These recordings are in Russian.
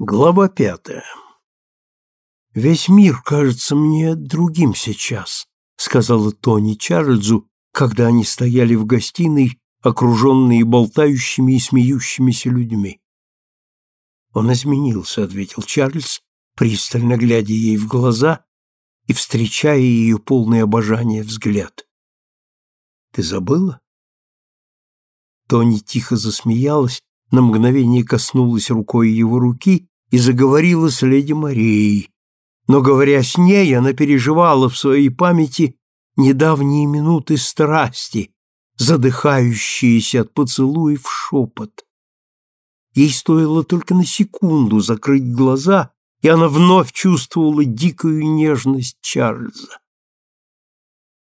Глава пятая. «Весь мир кажется мне другим сейчас», — сказала Тони Чарльзу, когда они стояли в гостиной, окруженные болтающими и смеющимися людьми. «Он изменился», — ответил Чарльз, пристально глядя ей в глаза и встречая ее полное обожание взгляд. «Ты забыла?» Тони тихо засмеялась, на мгновение коснулась рукой его руки и заговорила с леди Марией. Но, говоря с ней, она переживала в своей памяти недавние минуты страсти, задыхающиеся от поцелуев шепот. Ей стоило только на секунду закрыть глаза, и она вновь чувствовала дикую нежность Чарльза.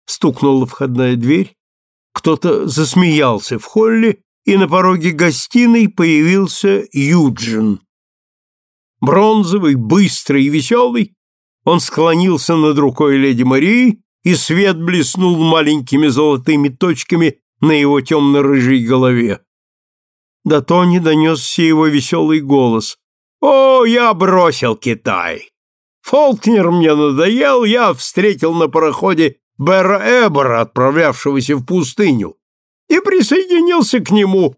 Стукнула входная дверь, кто-то засмеялся в холле, и на пороге гостиной появился Юджин. Бронзовый, быстрый и веселый, он склонился над рукой леди Марии, и свет блеснул маленькими золотыми точками на его темно-рыжей голове. До Тони донесся его веселый голос. «О, я бросил Китай! Фолкнер мне надоел, я встретил на пароходе Бэра Эбора, отправлявшегося в пустыню и присоединился к нему.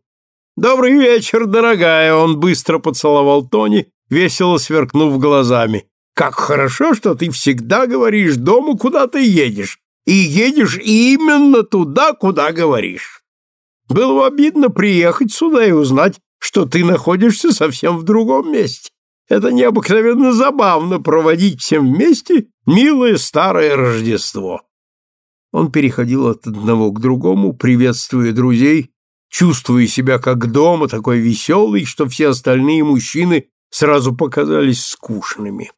«Добрый вечер, дорогая!» Он быстро поцеловал Тони, весело сверкнув глазами. «Как хорошо, что ты всегда говоришь дому, куда ты едешь, и едешь именно туда, куда говоришь. Было бы обидно приехать сюда и узнать, что ты находишься совсем в другом месте. Это необыкновенно забавно проводить всем вместе милое старое Рождество. Он переходил от одного к другому, приветствуя друзей, чувствуя себя как дома, такой веселый, что все остальные мужчины сразу показались скучными.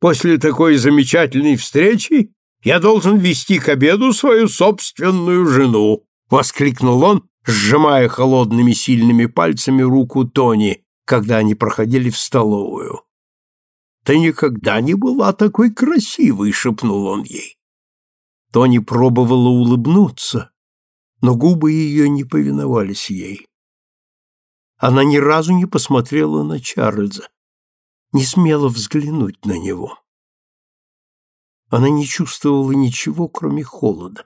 После такой замечательной встречи я должен вести к обеду свою собственную жену, воскликнул он, сжимая холодными сильными пальцами руку Тони, когда они проходили в столовую. Ты никогда не была такой красивой, шепнул он ей. Тони пробовала улыбнуться, но губы ее не повиновались ей. Она ни разу не посмотрела на Чарльза, не смела взглянуть на него. Она не чувствовала ничего, кроме холода.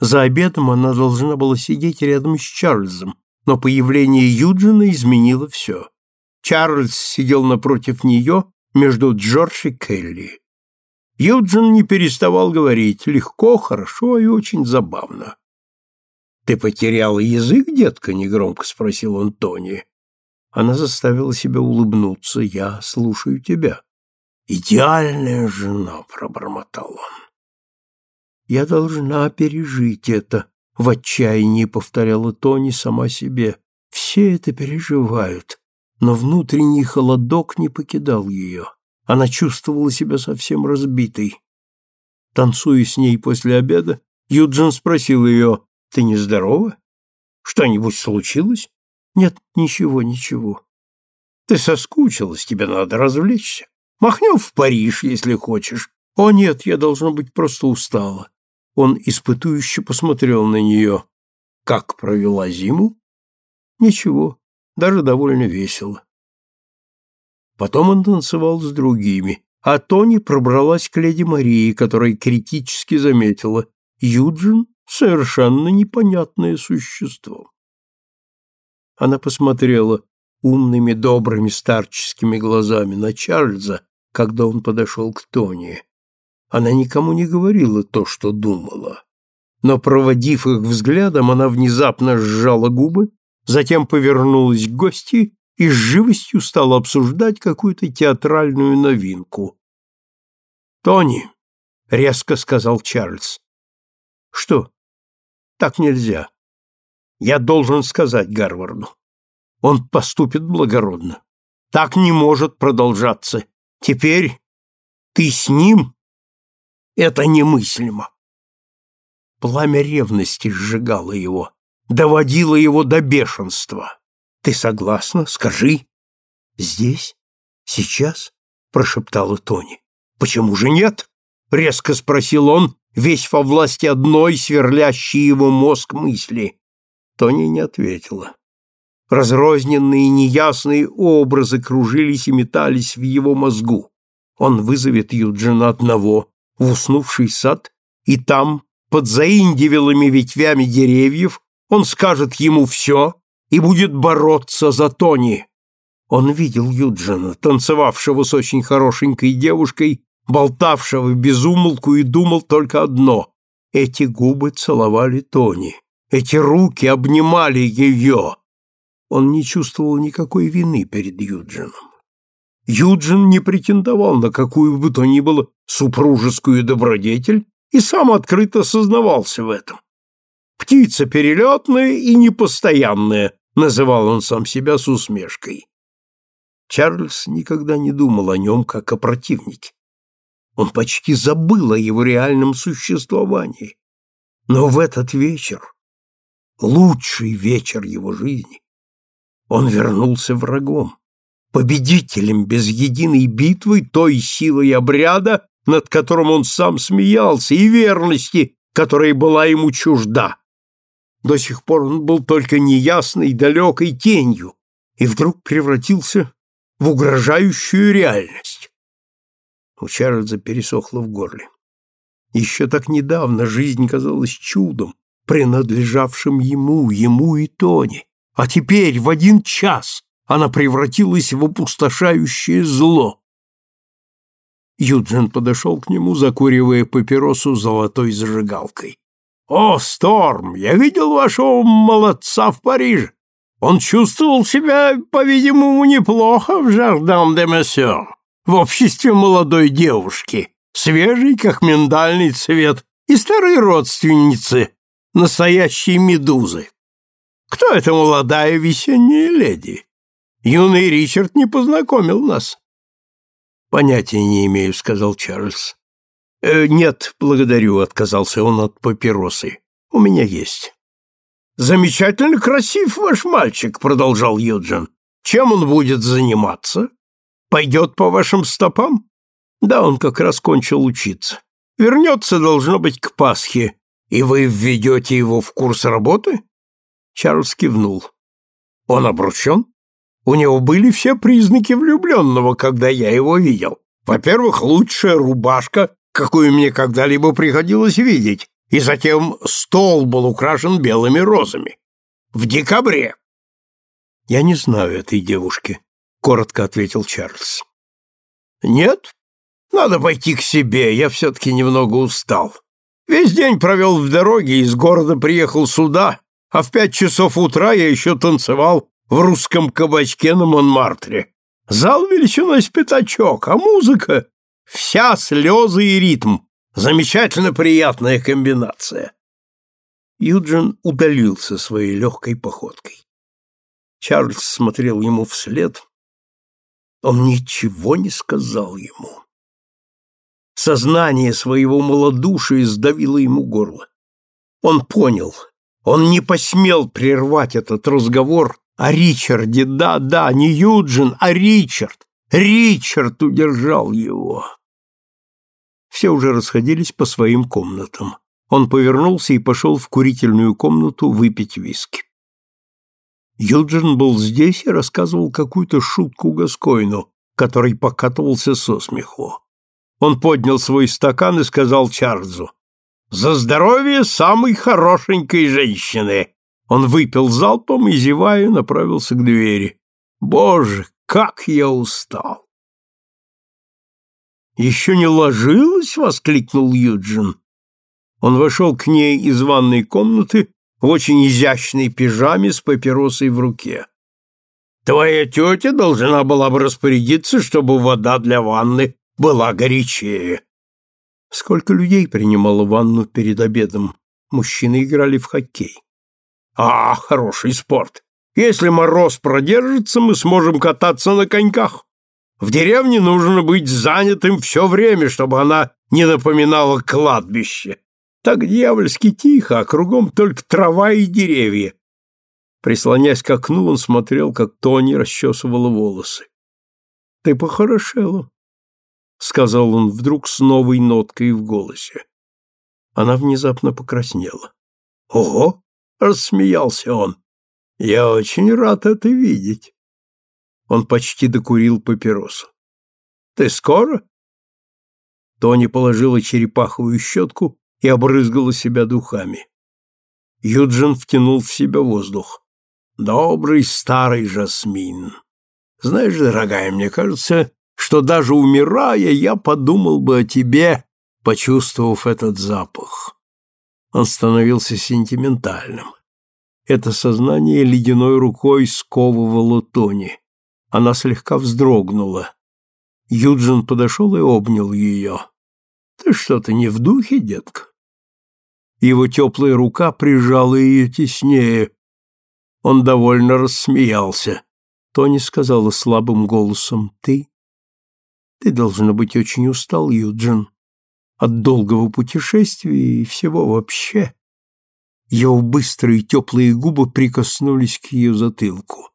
За обедом она должна была сидеть рядом с Чарльзом, но появление Юджина изменило все. Чарльз сидел напротив нее между Джордж и Келли. Юджин не переставал говорить легко, хорошо и очень забавно. «Ты потерял язык, детка?» — негромко спросил он Тони. Она заставила себя улыбнуться. «Я слушаю тебя». «Идеальная жена», — пробормотал он. «Я должна пережить это», — в отчаянии повторяла Тони сама себе. «Все это переживают, но внутренний холодок не покидал ее. Она чувствовала себя совсем разбитой. Танцуя с ней после обеда, Юджин спросил ее, «Ты нездорова? Что-нибудь случилось?» «Нет, ничего, ничего». «Ты соскучилась, тебе надо развлечься. Махнем в Париж, если хочешь». «О, нет, я, должно быть, просто устала». Он испытующе посмотрел на нее. «Как провела зиму?» «Ничего, даже довольно весело». Потом он танцевал с другими, а Тони пробралась к леди Марии, которая критически заметила «Юджин — совершенно непонятное существо». Она посмотрела умными, добрыми старческими глазами на Чарльза, когда он подошел к Тони. Она никому не говорила то, что думала. Но, проводив их взглядом, она внезапно сжала губы, затем повернулась к гости и с живостью стал обсуждать какую-то театральную новинку. «Тони», — резко сказал Чарльз. «Что? Так нельзя. Я должен сказать Гарварду. Он поступит благородно. Так не может продолжаться. Теперь ты с ним? Это немыслимо». Пламя ревности сжигало его, доводило его до бешенства. Ты согласна? Скажи. Здесь? Сейчас? прошептала Тони. Почему же нет? резко спросил он, весь во власти одной сверлящей его мозг мысли. Тони не ответила. Разрозненные неясные образы кружились и метались в его мозгу. Он вызовет Юджина одного в уснувший сад, и там, под заиндивелыми ветвями деревьев, он скажет ему все и будет бороться за Тони. Он видел Юджина, танцевавшего с очень хорошенькой девушкой, болтавшего без умолку и думал только одно — эти губы целовали Тони, эти руки обнимали ее. Он не чувствовал никакой вины перед Юджином. Юджин не претендовал на какую бы то ни было супружескую добродетель и сам открыто сознавался в этом. «Птица перелетная и непостоянная», — называл он сам себя с усмешкой. Чарльз никогда не думал о нем как о противнике. Он почти забыл о его реальном существовании. Но в этот вечер, лучший вечер его жизни, он вернулся врагом, победителем без единой битвы той силой обряда, над которым он сам смеялся, и верности, которая была ему чужда. До сих пор он был только неясной, далекой тенью, и вдруг превратился в угрожающую реальность. У Чарльза пересохло в горле. Еще так недавно жизнь казалась чудом, принадлежавшим ему, ему и Тони, а теперь в один час она превратилась в опустошающее зло. Юджин подошел к нему, закуривая папиросу золотой зажигалкой. «О, Сторм, я видел вашего молодца в Париже. Он чувствовал себя, по-видимому, неплохо в Жардам де Мессер, в обществе молодой девушки, свежей, как миндальный цвет, и старой родственницы, настоящей медузы. Кто эта молодая весенняя леди? Юный Ричард не познакомил нас. Понятия не имею, сказал Чарльз. «Э, нет, благодарю, отказался он от папиросы. У меня есть. Замечательно красив ваш мальчик, продолжал Юджин. Чем он будет заниматься? Пойдет по вашим стопам? Да, он как раз кончил учиться. Вернется, должно быть, к Пасхе, и вы введете его в курс работы? Чарльз кивнул. Он обручен? У него были все признаки влюбленного, когда я его видел. Во-первых, лучшая рубашка, какую мне когда-либо приходилось видеть, и затем стол был украшен белыми розами. В декабре. Я не знаю этой девушки, коротко ответил Чарльз. Нет? Надо пойти к себе, я все-таки немного устал. Весь день провел в дороге, из города приехал сюда, а в пять часов утра я еще танцевал в русском кабачке на Монмартре. Зал величиной с пятачок, а музыка — вся слезы и ритм. Замечательно приятная комбинация. Юджин удалился своей легкой походкой. Чарльз смотрел ему вслед. Он ничего не сказал ему. Сознание своего малодушия сдавило ему горло. Он понял, он не посмел прервать этот разговор о Ричарде. Да, да, не Юджин, а Ричард. Ричард удержал его. Все уже расходились по своим комнатам. Он повернулся и пошел в курительную комнату выпить виски. Юджин был здесь и рассказывал какую-то шутку Гаскоину, который покатывался со смеху. Он поднял свой стакан и сказал Чарльзу, «За здоровье самой хорошенькой женщины!» Он выпил залпом и, зевая, направился к двери. «Боже, как я устал!» «Еще не ложилась?» — воскликнул Юджин. Он вошел к ней из ванной комнаты в очень изящной пижаме с папиросой в руке. «Твоя тетя должна была бы распорядиться, чтобы вода для ванны была горячее». Сколько людей принимало ванну перед обедом? Мужчины играли в хоккей. «А, хороший спорт! Если мороз продержится, мы сможем кататься на коньках. В деревне нужно быть занятым все время, чтобы она не напоминала кладбище. Так дьявольски тихо, а кругом только трава и деревья. Прислонясь к окну, он смотрел, как Тони расчесывала волосы. — Ты похорошела, — сказал он вдруг с новой ноткой в голосе. Она внезапно покраснела. — Ого! — рассмеялся он. — Я очень рад это видеть. Он почти докурил папиросу. Ты скоро? Тони положила черепаховую щетку и обрызгала себя духами. Юджин втянул в себя воздух. Добрый старый жасмин. Знаешь, дорогая, мне кажется, что даже умирая, я подумал бы о тебе, почувствовав этот запах. Он становился сентиментальным. Это сознание ледяной рукой сковывало Тони. Она слегка вздрогнула. Юджин подошел и обнял ее. «Ты что-то не в духе, детка?» Его теплая рука прижала ее теснее. Он довольно рассмеялся. Тони сказала слабым голосом, «Ты? Ты, должно быть, очень устал, Юджин, от долгого путешествия и всего вообще». Его быстрые теплые губы прикоснулись к ее затылку.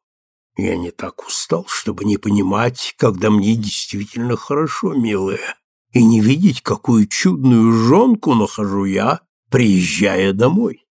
«Я не так устал, чтобы не понимать, когда мне действительно хорошо, милая, и не видеть, какую чудную жонку нахожу я, приезжая домой».